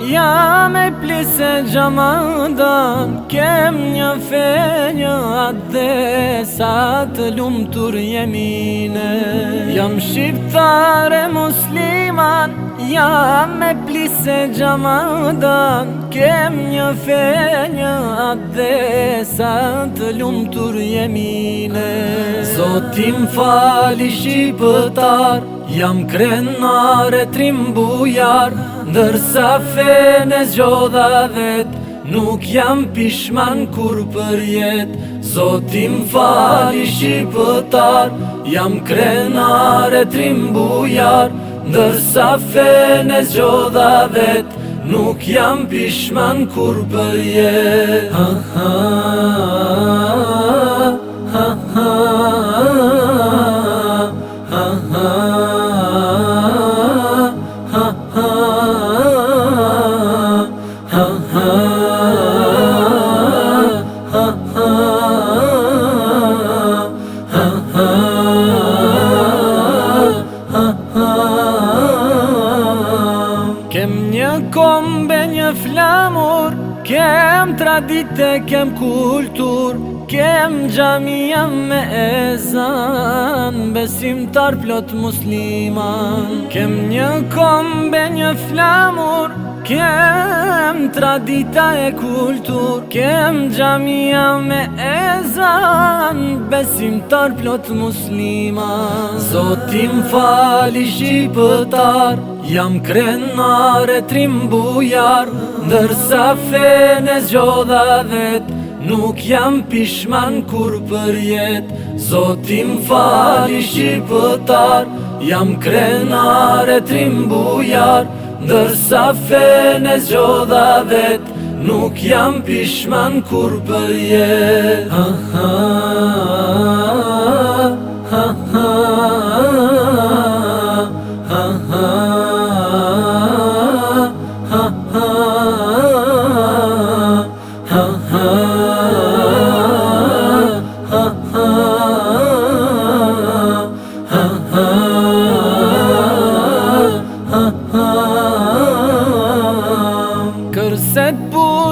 Ja me plisë e gjamandan, kem një fenjë atë sa të lumë të rjemine. Jam shqiptare musliman, ja me plisë e gjamandan, kem një fenjë atë sa të lumë të rjemine. Zotim fali shqipëtar, jam krenare trimbujar, Ndërsa fene zgjodha vet Nuk jam pishman kur për jet Zotim fali shqipëtar Jam krenare trim bujar Ndërsa fene zgjodha vet Nuk jam pishman kur për jet Ha ha ha ha ha ha ha kombe një flamur Kem tradite, kem kultur Kem gjamia me ezan Besimtar plot musliman Kem një kombe një flamur Kem tradita e kultur Kem gjamia me ezan Besim tar plot muslima Zotim fali shqipëtar Jam krenare trim bujar Ndërsa fene zgjodha vet Nuk jam pishman kur për jet Zotim fali shqipëtar Jam krenare trim bujar Dërsa fene zgjodha vet Nuk jam pishman kur për jet ha ha ha ha ha ha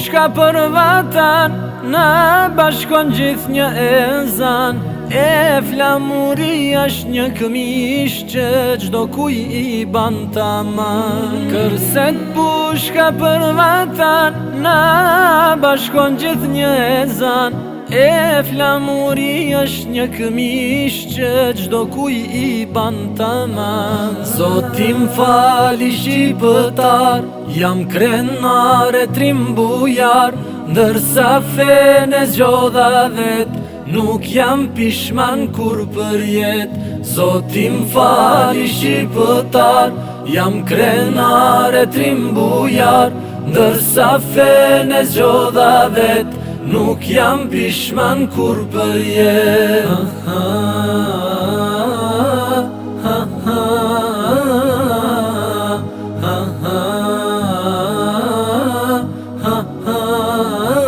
Kushka për vatan, na bashkon gjith një e zan E flamuri është një këmish që gjdo kuj i ban të aman Kërset pushka për vatan, na bashkon gjith një e zan E flamuri është një këmish që gjdo kuj i ban të man Zotim fali shqipëtar, jam krenare trim bujar Ndërsa fene zgjodha vet, nuk jam pishman kur për jet Zotim fali shqipëtar, jam krenare trim bujar Ndërsa fene zgjodha Nuk jam pishman kur përje ha ha ha ha ha ha